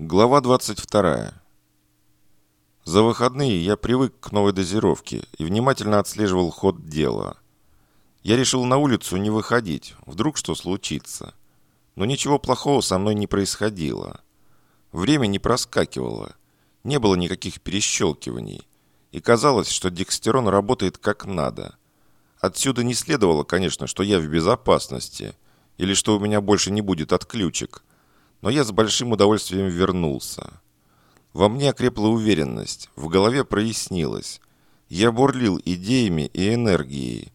Глава 22. За выходные я привык к новой дозировке и внимательно отслеживал ход дела. Я решил на улицу не выходить, вдруг что случится. Но ничего плохого со мной не происходило. Время не проскакивало, не было никаких перещелкиваний. И казалось, что декстерон работает как надо. Отсюда не следовало, конечно, что я в безопасности, или что у меня больше не будет отключек – но я с большим удовольствием вернулся. Во мне окрепла уверенность, в голове прояснилось. Я бурлил идеями и энергией.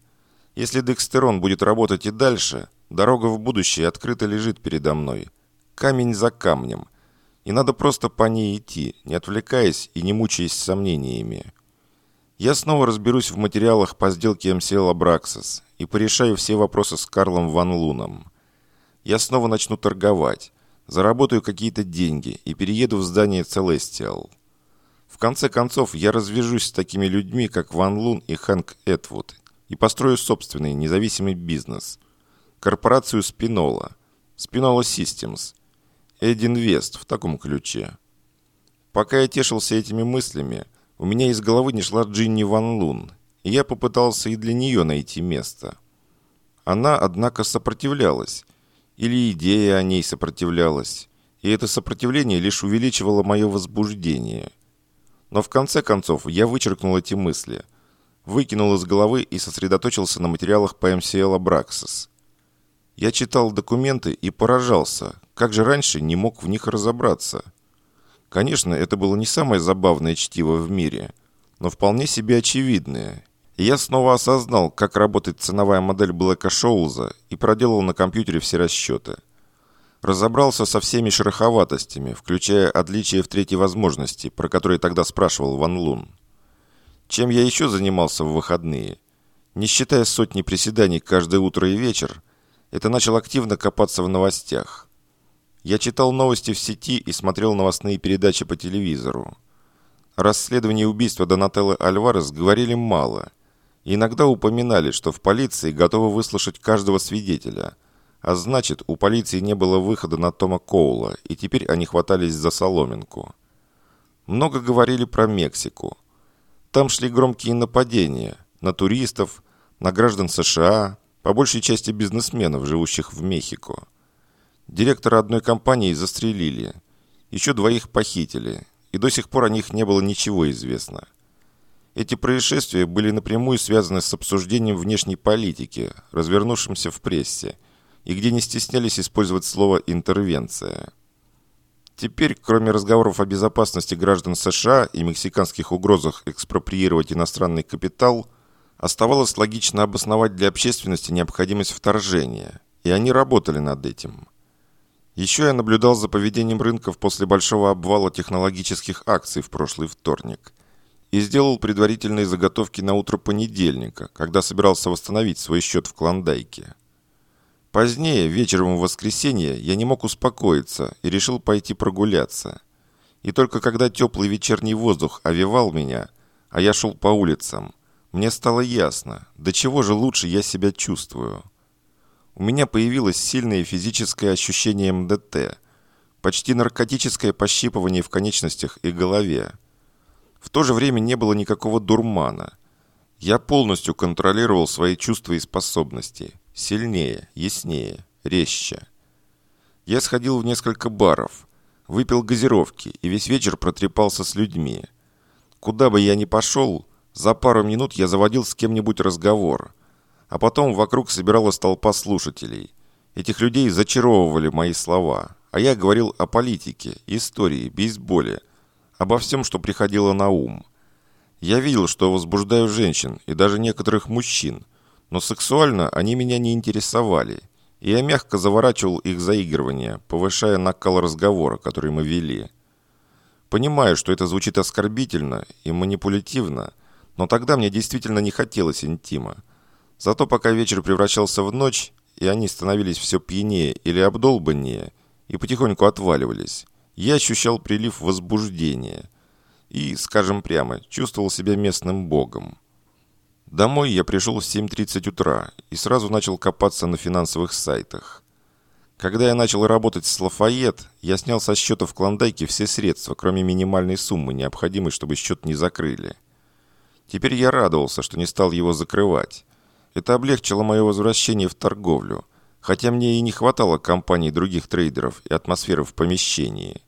Если Декстерон будет работать и дальше, дорога в будущее открыто лежит передо мной. Камень за камнем. И надо просто по ней идти, не отвлекаясь и не мучаясь сомнениями. Я снова разберусь в материалах по сделке MCL Abraxas и порешаю все вопросы с Карлом Ван Луном. Я снова начну торговать заработаю какие-то деньги и перееду в здание Celestial. В конце концов, я развяжусь с такими людьми, как Ван Лун и Хэнк Этвуд, и построю собственный независимый бизнес. Корпорацию Спинола, Спинола Systems, Эдинвест в таком ключе. Пока я тешился этими мыслями, у меня из головы не шла Джинни Ван Лун, и я попытался и для нее найти место. Она, однако, сопротивлялась, или идея о ней сопротивлялась, и это сопротивление лишь увеличивало мое возбуждение. Но в конце концов я вычеркнул эти мысли, выкинул из головы и сосредоточился на материалах по MCL Abraxas. Я читал документы и поражался, как же раньше не мог в них разобраться. Конечно, это было не самое забавное чтиво в мире, но вполне себе очевидное я снова осознал, как работает ценовая модель Блэка Шоулза и проделал на компьютере все расчеты. Разобрался со всеми шероховатостями, включая отличия в третьей возможности, про которые тогда спрашивал Ван Лун. Чем я еще занимался в выходные? Не считая сотни приседаний каждое утро и вечер, это начал активно копаться в новостях. Я читал новости в сети и смотрел новостные передачи по телевизору. О расследовании убийства Донателлы Альварес говорили мало – Иногда упоминали, что в полиции готовы выслушать каждого свидетеля. А значит, у полиции не было выхода на Тома Коула, и теперь они хватались за соломинку. Много говорили про Мексику. Там шли громкие нападения на туристов, на граждан США, по большей части бизнесменов, живущих в Мехико. Директора одной компании застрелили, еще двоих похитили, и до сих пор о них не было ничего известно. Эти происшествия были напрямую связаны с обсуждением внешней политики, развернувшимся в прессе, и где не стеснялись использовать слово «интервенция». Теперь, кроме разговоров о безопасности граждан США и мексиканских угрозах экспроприировать иностранный капитал, оставалось логично обосновать для общественности необходимость вторжения, и они работали над этим. Еще я наблюдал за поведением рынков после большого обвала технологических акций в прошлый вторник – и сделал предварительные заготовки на утро понедельника, когда собирался восстановить свой счет в Клондайке. Позднее, вечером в воскресенье, я не мог успокоиться и решил пойти прогуляться. И только когда теплый вечерний воздух овевал меня, а я шел по улицам, мне стало ясно, до чего же лучше я себя чувствую. У меня появилось сильное физическое ощущение МДТ, почти наркотическое пощипывание в конечностях и голове. В то же время не было никакого дурмана. Я полностью контролировал свои чувства и способности. Сильнее, яснее, резче. Я сходил в несколько баров, выпил газировки и весь вечер протрепался с людьми. Куда бы я ни пошел, за пару минут я заводил с кем-нибудь разговор. А потом вокруг собиралась толпа слушателей. Этих людей зачаровывали мои слова. А я говорил о политике, истории, бейсболе – обо всем, что приходило на ум. Я видел, что возбуждаю женщин и даже некоторых мужчин, но сексуально они меня не интересовали, и я мягко заворачивал их заигрывание, повышая накал разговора, который мы вели. Понимаю, что это звучит оскорбительно и манипулятивно, но тогда мне действительно не хотелось интима. Зато пока вечер превращался в ночь, и они становились все пьянее или обдолбаннее, и потихоньку отваливались, я ощущал прилив возбуждения и, скажем прямо, чувствовал себя местным богом. Домой я пришел в 7.30 утра и сразу начал копаться на финансовых сайтах. Когда я начал работать с Лафайет, я снял со счета в Клондайке все средства, кроме минимальной суммы, необходимой, чтобы счет не закрыли. Теперь я радовался, что не стал его закрывать. Это облегчило мое возвращение в торговлю, хотя мне и не хватало компаний других трейдеров и атмосферы в помещении.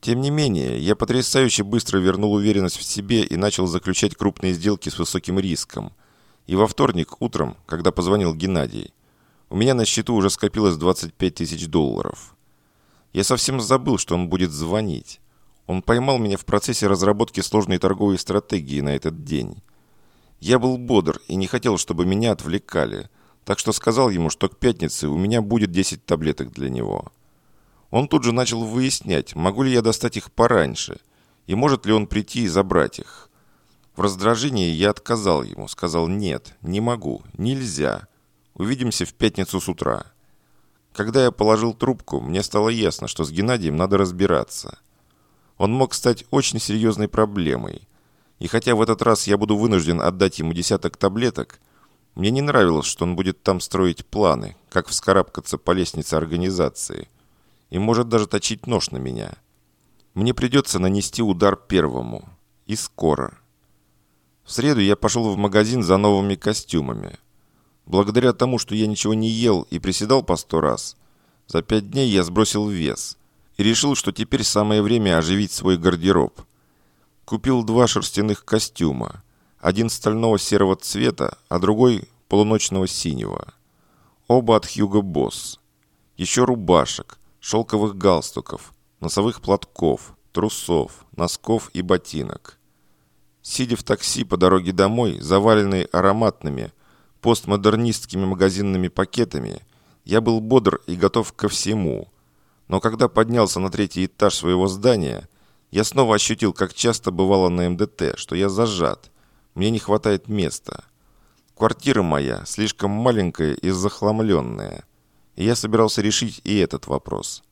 Тем не менее, я потрясающе быстро вернул уверенность в себе и начал заключать крупные сделки с высоким риском. И во вторник утром, когда позвонил Геннадий, у меня на счету уже скопилось 25 тысяч долларов. Я совсем забыл, что он будет звонить. Он поймал меня в процессе разработки сложной торговой стратегии на этот день. Я был бодр и не хотел, чтобы меня отвлекали, так что сказал ему, что к пятнице у меня будет 10 таблеток для него. Он тут же начал выяснять, могу ли я достать их пораньше, и может ли он прийти и забрать их. В раздражении я отказал ему, сказал «нет, не могу, нельзя». Увидимся в пятницу с утра. Когда я положил трубку, мне стало ясно, что с Геннадием надо разбираться. Он мог стать очень серьезной проблемой. И хотя в этот раз я буду вынужден отдать ему десяток таблеток, мне не нравилось, что он будет там строить планы, как вскарабкаться по лестнице организации. И может даже точить нож на меня. Мне придется нанести удар первому. И скоро. В среду я пошел в магазин за новыми костюмами. Благодаря тому, что я ничего не ел и приседал по сто раз, за пять дней я сбросил вес и решил, что теперь самое время оживить свой гардероб. Купил два шерстяных костюма, один стального серого цвета, а другой полуночного синего. Оба от Хьюго Босс. Еще рубашек, шелковых галстуков, носовых платков, трусов, носков и ботинок. Сидя в такси по дороге домой, заваленный ароматными, постмодернистскими магазинными пакетами, я был бодр и готов ко всему. Но когда поднялся на третий этаж своего здания, я снова ощутил, как часто бывало на МДТ, что я зажат. Мне не хватает места. Квартира моя слишком маленькая и захламленная. И я собирался решить и этот вопрос.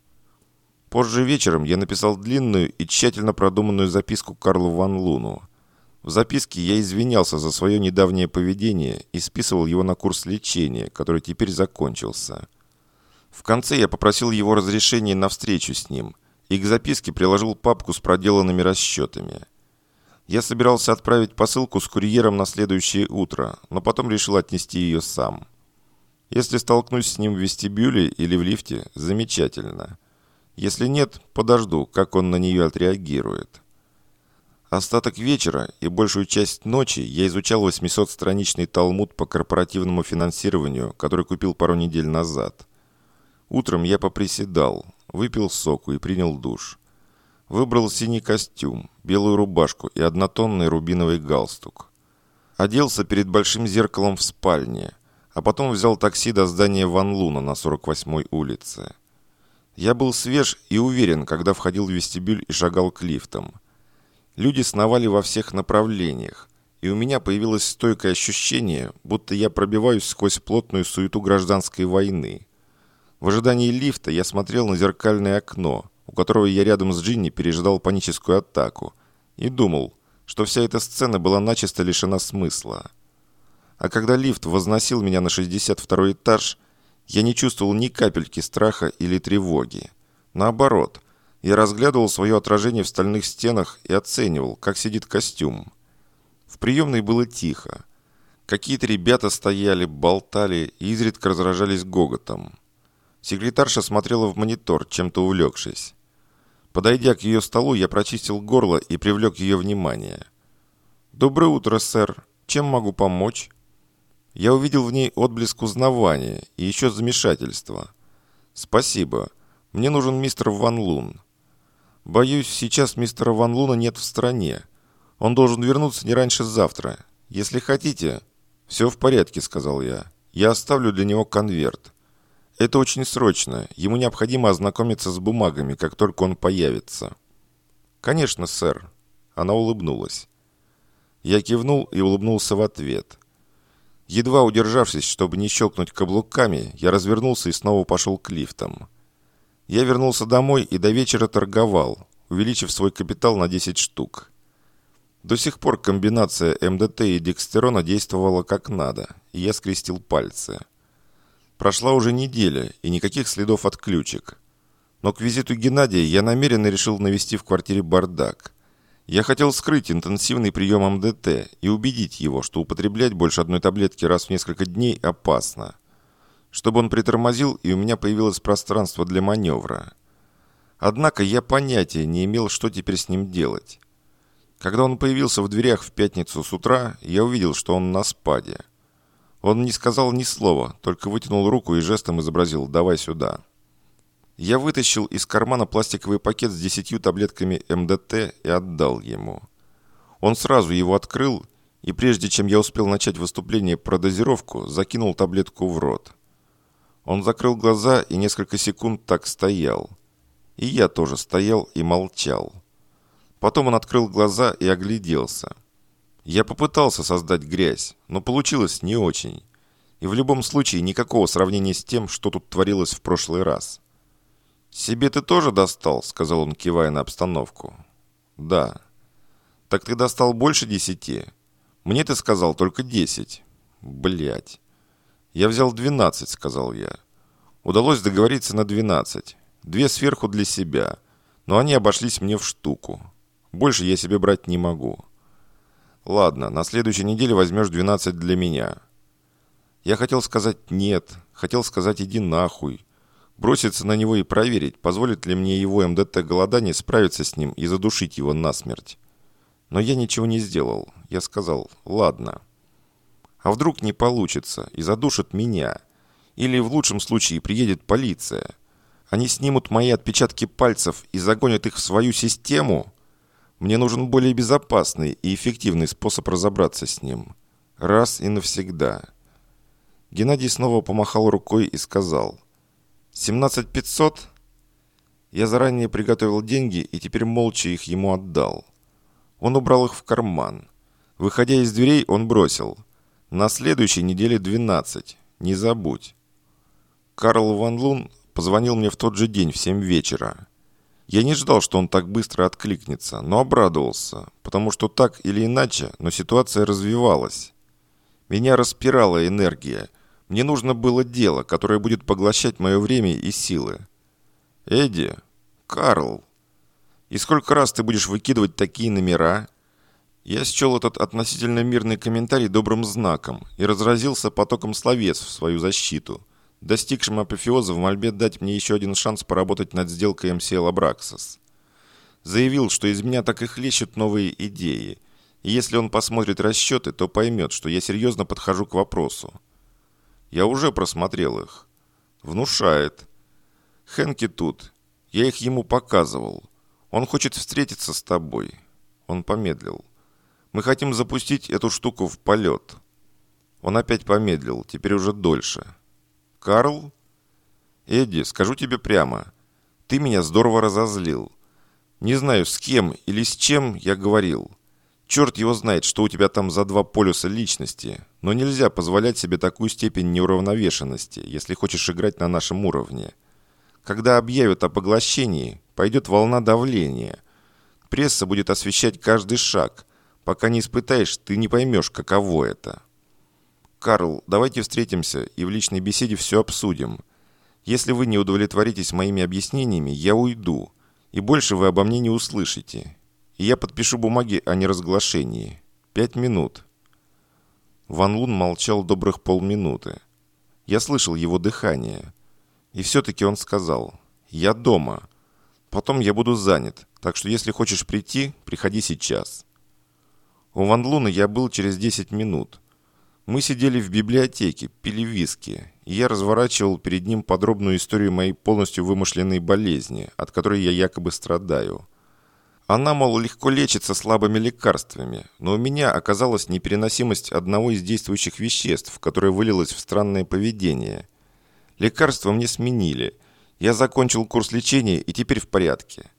Позже вечером я написал длинную и тщательно продуманную записку Карлу Ван Луну – в записке я извинялся за свое недавнее поведение и списывал его на курс лечения, который теперь закончился. В конце я попросил его разрешения на встречу с ним и к записке приложил папку с проделанными расчетами. Я собирался отправить посылку с курьером на следующее утро, но потом решил отнести ее сам. Если столкнусь с ним в вестибюле или в лифте, замечательно. Если нет, подожду, как он на нее отреагирует. Остаток вечера и большую часть ночи я изучал 800-страничный талмуд по корпоративному финансированию, который купил пару недель назад. Утром я поприседал, выпил соку и принял душ. Выбрал синий костюм, белую рубашку и однотонный рубиновый галстук. Оделся перед большим зеркалом в спальне, а потом взял такси до здания Ван Луна на 48-й улице. Я был свеж и уверен, когда входил в вестибюль и шагал к лифтам – Люди сновали во всех направлениях, и у меня появилось стойкое ощущение, будто я пробиваюсь сквозь плотную суету гражданской войны. В ожидании лифта я смотрел на зеркальное окно, у которого я рядом с Джинни пережидал паническую атаку, и думал, что вся эта сцена была начисто лишена смысла. А когда лифт возносил меня на 62 этаж, я не чувствовал ни капельки страха или тревоги. Наоборот, я разглядывал свое отражение в стальных стенах и оценивал, как сидит костюм. В приемной было тихо. Какие-то ребята стояли, болтали и изредка разражались гоготом. Секретарша смотрела в монитор, чем-то увлекшись. Подойдя к ее столу, я прочистил горло и привлек ее внимание. «Доброе утро, сэр. Чем могу помочь?» Я увидел в ней отблеск узнавания и еще замешательства. «Спасибо. Мне нужен мистер Ван Лун. Боюсь, сейчас мистера Ван Луна нет в стране. Он должен вернуться не раньше завтра. Если хотите...» «Все в порядке», — сказал я. «Я оставлю для него конверт. Это очень срочно. Ему необходимо ознакомиться с бумагами, как только он появится». «Конечно, сэр». Она улыбнулась. Я кивнул и улыбнулся в ответ. Едва удержавшись, чтобы не щелкнуть каблуками, я развернулся и снова пошел к лифтам. Я вернулся домой и до вечера торговал, увеличив свой капитал на 10 штук. До сих пор комбинация МДТ и Декстерона действовала как надо, и я скрестил пальцы. Прошла уже неделя, и никаких следов от ключек. Но к визиту Геннадия я намеренно решил навести в квартире бардак. Я хотел скрыть интенсивный прием МДТ и убедить его, что употреблять больше одной таблетки раз в несколько дней опасно. Чтобы он притормозил, и у меня появилось пространство для маневра. Однако я понятия не имел, что теперь с ним делать. Когда он появился в дверях в пятницу с утра, я увидел, что он на спаде. Он не сказал ни слова, только вытянул руку и жестом изобразил «давай сюда». Я вытащил из кармана пластиковый пакет с десятью таблетками МДТ и отдал ему. Он сразу его открыл, и прежде чем я успел начать выступление про дозировку, закинул таблетку в рот. Он закрыл глаза и несколько секунд так стоял. И я тоже стоял и молчал. Потом он открыл глаза и огляделся. Я попытался создать грязь, но получилось не очень. И в любом случае никакого сравнения с тем, что тут творилось в прошлый раз. «Себе ты тоже достал?» – сказал он, кивая на обстановку. «Да». «Так ты достал больше десяти?» «Мне ты сказал только десять». Блять. «Я взял двенадцать», – сказал я. Удалось договориться на двенадцать. Две сверху для себя. Но они обошлись мне в штуку. Больше я себе брать не могу. Ладно, на следующей неделе возьмешь 12 для меня. Я хотел сказать «нет», хотел сказать «иди нахуй», Броситься на него и проверить, позволит ли мне его МДТ голодание справиться с ним и задушить его насмерть. Но я ничего не сделал. Я сказал «ладно». А вдруг не получится и задушат меня? Или в лучшем случае приедет полиция? Они снимут мои отпечатки пальцев и загонят их в свою систему? Мне нужен более безопасный и эффективный способ разобраться с ним. Раз и навсегда. Геннадий снова помахал рукой и сказал «Семнадцать пятьсот?» Я заранее приготовил деньги и теперь молча их ему отдал. Он убрал их в карман. Выходя из дверей, он бросил. «На следующей неделе двенадцать. Не забудь». Карл Ван Лун позвонил мне в тот же день в семь вечера. Я не ждал, что он так быстро откликнется, но обрадовался, потому что так или иначе, но ситуация развивалась. Меня распирала энергия – мне нужно было дело, которое будет поглощать мое время и силы. Эдди, Карл, и сколько раз ты будешь выкидывать такие номера? Я счел этот относительно мирный комментарий добрым знаком и разразился потоком словес в свою защиту, достигшим апофеоза в мольбе дать мне еще один шанс поработать над сделкой MCL Abraxas. Заявил, что из меня так и хлещут новые идеи, и если он посмотрит расчеты, то поймет, что я серьезно подхожу к вопросу. Я уже просмотрел их. Внушает. Хенки тут. Я их ему показывал. Он хочет встретиться с тобой. Он помедлил. Мы хотим запустить эту штуку в полет. Он опять помедлил, теперь уже дольше. Карл? Эдди, скажу тебе прямо. Ты меня здорово разозлил. Не знаю, с кем или с чем я говорил. Черт его знает, что у тебя там за два полюса личности, но нельзя позволять себе такую степень неуравновешенности, если хочешь играть на нашем уровне. Когда объявят о поглощении, пойдет волна давления. Пресса будет освещать каждый шаг. Пока не испытаешь, ты не поймешь, каково это. Карл, давайте встретимся и в личной беседе все обсудим. Если вы не удовлетворитесь моими объяснениями, я уйду, и больше вы обо мне не услышите и я подпишу бумаги о неразглашении. Пять минут». Ван Лун молчал добрых полминуты. Я слышал его дыхание. И все-таки он сказал, «Я дома. Потом я буду занят, так что если хочешь прийти, приходи сейчас». У Ван Луна я был через 10 минут. Мы сидели в библиотеке, пили виски, и я разворачивал перед ним подробную историю моей полностью вымышленной болезни, от которой я якобы страдаю – она, мол, легко лечится слабыми лекарствами, но у меня оказалась непереносимость одного из действующих веществ, которое вылилось в странное поведение. Лекарства мне сменили. Я закончил курс лечения и теперь в порядке.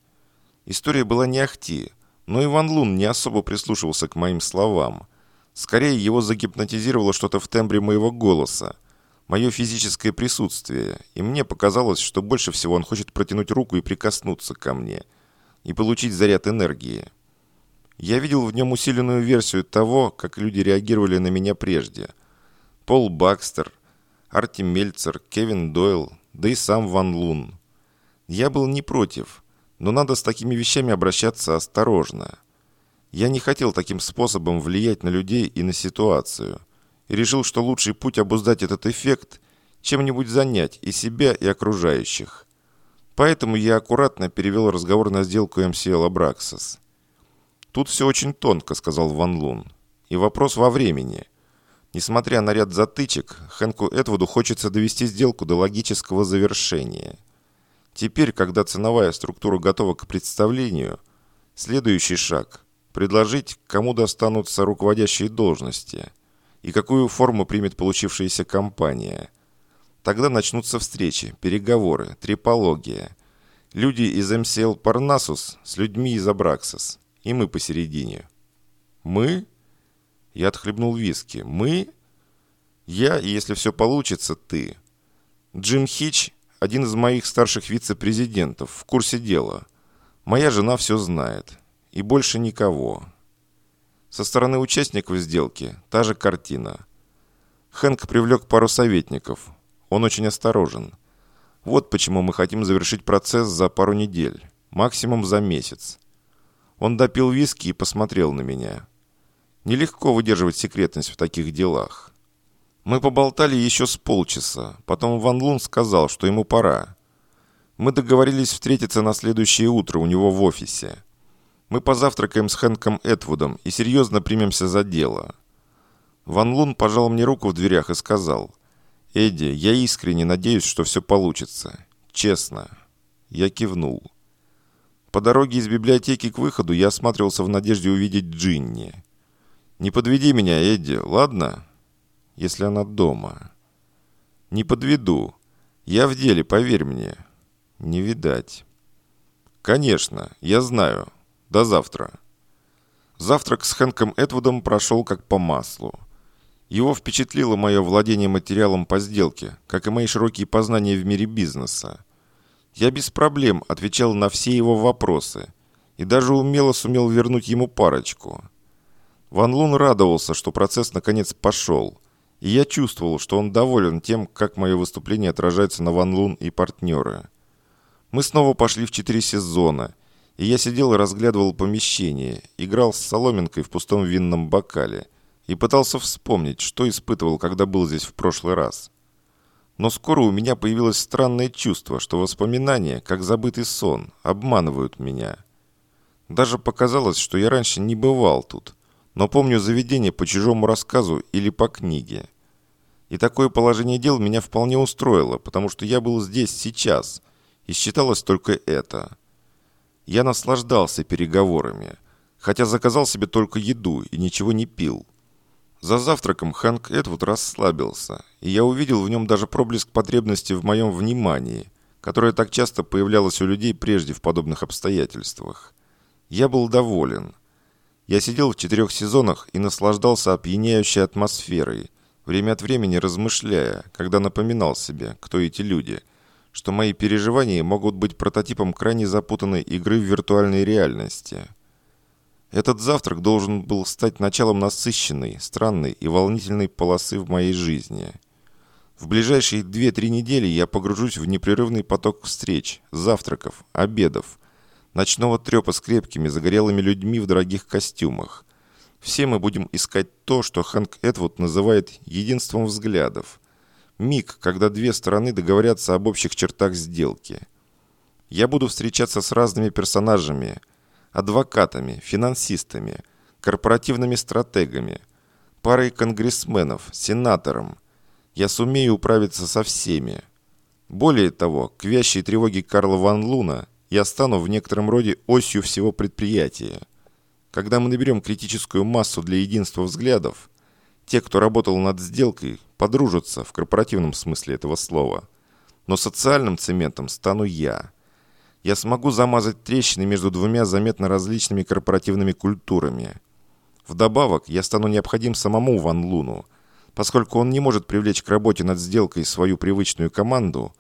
История была не ахти, но Иван Лун не особо прислушивался к моим словам. Скорее, его загипнотизировало что-то в тембре моего голоса, мое физическое присутствие, и мне показалось, что больше всего он хочет протянуть руку и прикоснуться ко мне – и получить заряд энергии. Я видел в нем усиленную версию того, как люди реагировали на меня прежде. Пол Бакстер, Арти Мельцер, Кевин Дойл, да и сам Ван Лун. Я был не против, но надо с такими вещами обращаться осторожно. Я не хотел таким способом влиять на людей и на ситуацию. И решил, что лучший путь обуздать этот эффект – чем-нибудь занять и себя, и окружающих. Поэтому я аккуратно перевел разговор на сделку MCL Abraxas. «Тут все очень тонко», – сказал Ван Лун. «И вопрос во времени. Несмотря на ряд затычек, Хэнку Этвуду хочется довести сделку до логического завершения. Теперь, когда ценовая структура готова к представлению, следующий шаг – предложить, кому достанутся руководящие должности и какую форму примет получившаяся компания – Тогда начнутся встречи, переговоры, трипология. Люди из МСЛ Парнасус с людьми из Абраксис. И мы посередине. Мы? Я отхлебнул виски. Мы? Я, если все получится, ты. Джим Хич – один из моих старших вице-президентов, в курсе дела. Моя жена все знает. И больше никого. Со стороны участников сделки та же картина. Хэнк привлек пару советников. Он очень осторожен. Вот почему мы хотим завершить процесс за пару недель, максимум за месяц. Он допил виски и посмотрел на меня. Нелегко выдерживать секретность в таких делах. Мы поболтали еще с полчаса. Потом Ван Лун сказал, что ему пора. Мы договорились встретиться на следующее утро у него в офисе. Мы позавтракаем с Хэнком Этвудом и серьезно примемся за дело. Ван Лун пожал мне руку в дверях и сказал – «Эдди, я искренне надеюсь, что все получится. Честно». Я кивнул. По дороге из библиотеки к выходу я осматривался в надежде увидеть Джинни. «Не подведи меня, Эдди, ладно? Если она дома». «Не подведу. Я в деле, поверь мне». «Не видать». «Конечно, я знаю. До завтра». Завтрак с Хэнком Эдвудом прошел как по маслу. Его впечатлило мое владение материалом по сделке, как и мои широкие познания в мире бизнеса. Я без проблем отвечал на все его вопросы и даже умело сумел вернуть ему парочку. Ван Лун радовался, что процесс наконец пошел, и я чувствовал, что он доволен тем, как мое выступление отражается на Ван Лун и партнеры. Мы снова пошли в четыре сезона, и я сидел и разглядывал помещение, играл с соломинкой в пустом винном бокале – и пытался вспомнить, что испытывал, когда был здесь в прошлый раз. Но скоро у меня появилось странное чувство, что воспоминания, как забытый сон, обманывают меня. Даже показалось, что я раньше не бывал тут, но помню заведение по чужому рассказу или по книге. И такое положение дел меня вполне устроило, потому что я был здесь сейчас, и считалось только это. Я наслаждался переговорами, хотя заказал себе только еду и ничего не пил. За завтраком Хэнк Эдвуд расслабился, и я увидел в нем даже проблеск потребности в моем внимании, которое так часто появлялось у людей прежде в подобных обстоятельствах. Я был доволен. Я сидел в четырех сезонах и наслаждался опьяняющей атмосферой, время от времени размышляя, когда напоминал себе, кто эти люди, что мои переживания могут быть прототипом крайне запутанной игры в виртуальной реальности – этот завтрак должен был стать началом насыщенной, странной и волнительной полосы в моей жизни. В ближайшие 2-3 недели я погружусь в непрерывный поток встреч, завтраков, обедов, ночного трепа с крепкими, загорелыми людьми в дорогих костюмах. Все мы будем искать то, что Хэнк Эдвуд называет «единством взглядов». Миг, когда две стороны договорятся об общих чертах сделки. Я буду встречаться с разными персонажами – адвокатами, финансистами, корпоративными стратегами, парой конгрессменов, сенатором. Я сумею управиться со всеми. Более того, к вящей тревоге Карла Ван Луна я стану в некотором роде осью всего предприятия. Когда мы наберем критическую массу для единства взглядов, те, кто работал над сделкой, подружатся в корпоративном смысле этого слова. Но социальным цементом стану я – я смогу замазать трещины между двумя заметно различными корпоративными культурами. Вдобавок, я стану необходим самому Ван Луну, поскольку он не может привлечь к работе над сделкой свою привычную команду,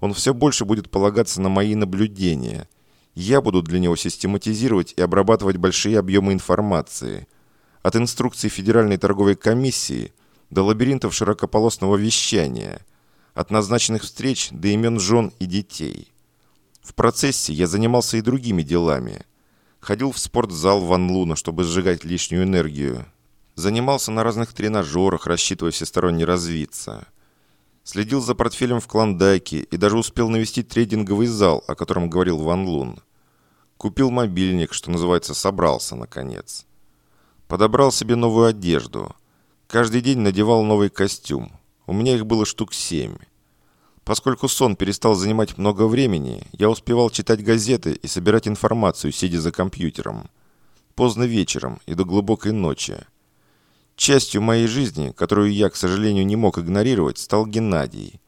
он все больше будет полагаться на мои наблюдения. Я буду для него систематизировать и обрабатывать большие объемы информации. От инструкций Федеральной торговой комиссии до лабиринтов широкополосного вещания, от назначенных встреч до имен жен и детей. В процессе я занимался и другими делами. Ходил в спортзал Ван Луна, чтобы сжигать лишнюю энергию. Занимался на разных тренажерах, рассчитывая всесторонне развиться. Следил за портфелем в Клондайке и даже успел навестить трейдинговый зал, о котором говорил Ван Лун. Купил мобильник, что называется, собрался, наконец. Подобрал себе новую одежду. Каждый день надевал новый костюм. У меня их было штук семь. Поскольку сон перестал занимать много времени, я успевал читать газеты и собирать информацию, сидя за компьютером. Поздно вечером и до глубокой ночи. Частью моей жизни, которую я, к сожалению, не мог игнорировать, стал Геннадий.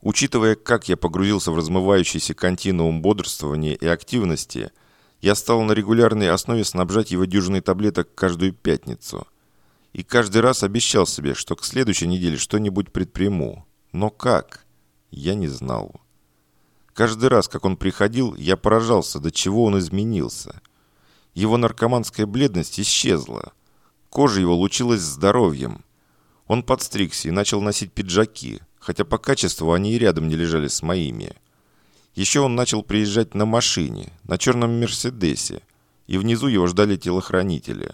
Учитывая, как я погрузился в размывающийся континуум бодрствования и активности, я стал на регулярной основе снабжать его дюжиной таблеток каждую пятницу. И каждый раз обещал себе, что к следующей неделе что-нибудь предприму. Но как? Я не знал. Каждый раз, как он приходил, я поражался, до чего он изменился. Его наркоманская бледность исчезла. Кожа его лучилась здоровьем. Он подстригся и начал носить пиджаки, хотя по качеству они и рядом не лежали с моими. Еще он начал приезжать на машине, на черном «Мерседесе», и внизу его ждали телохранители.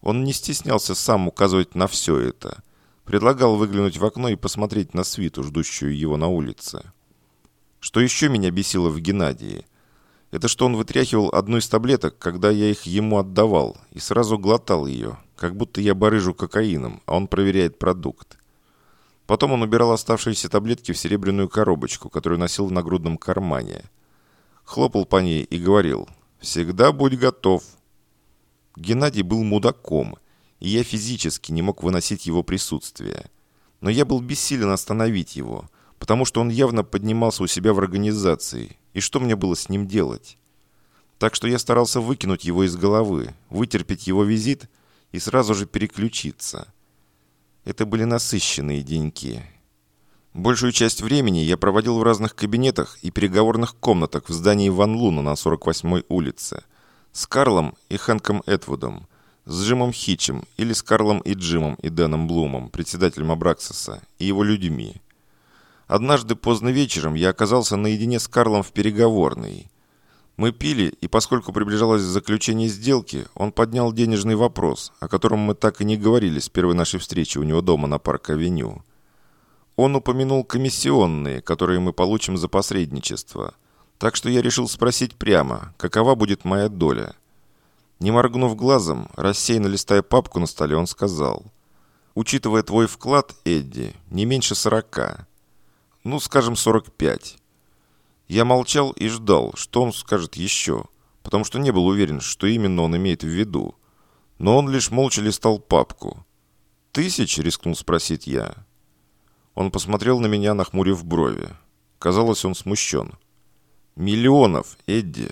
Он не стеснялся сам указывать на все это – Предлагал выглянуть в окно и посмотреть на свиту, ждущую его на улице. Что еще меня бесило в Геннадии? Это что он вытряхивал одну из таблеток, когда я их ему отдавал, и сразу глотал ее, как будто я барыжу кокаином, а он проверяет продукт. Потом он убирал оставшиеся таблетки в серебряную коробочку, которую носил в нагрудном кармане. Хлопал по ней и говорил «Всегда будь готов». Геннадий был мудаком и я физически не мог выносить его присутствие. Но я был бессилен остановить его, потому что он явно поднимался у себя в организации, и что мне было с ним делать? Так что я старался выкинуть его из головы, вытерпеть его визит и сразу же переключиться. Это были насыщенные деньки. Большую часть времени я проводил в разных кабинетах и переговорных комнатах в здании Ван Луна на 48-й улице с Карлом и Хэнком Этвудом – с Джимом Хитчем или с Карлом и Джимом и Дэном Блумом, председателем Абраксиса, и его людьми. Однажды поздно вечером я оказался наедине с Карлом в переговорной. Мы пили, и поскольку приближалось заключение сделки, он поднял денежный вопрос, о котором мы так и не говорили с первой нашей встречи у него дома на Парк-авеню. Он упомянул комиссионные, которые мы получим за посредничество. Так что я решил спросить прямо, какова будет моя доля – не моргнув глазом, рассеянно листая папку на столе, он сказал. «Учитывая твой вклад, Эдди, не меньше сорока. Ну, скажем, сорок пять». Я молчал и ждал, что он скажет еще, потому что не был уверен, что именно он имеет в виду. Но он лишь молча листал папку. «Тысяч?» — рискнул спросить я. Он посмотрел на меня, нахмурив брови. Казалось, он смущен. «Миллионов, Эдди.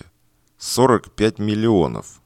45 миллионов.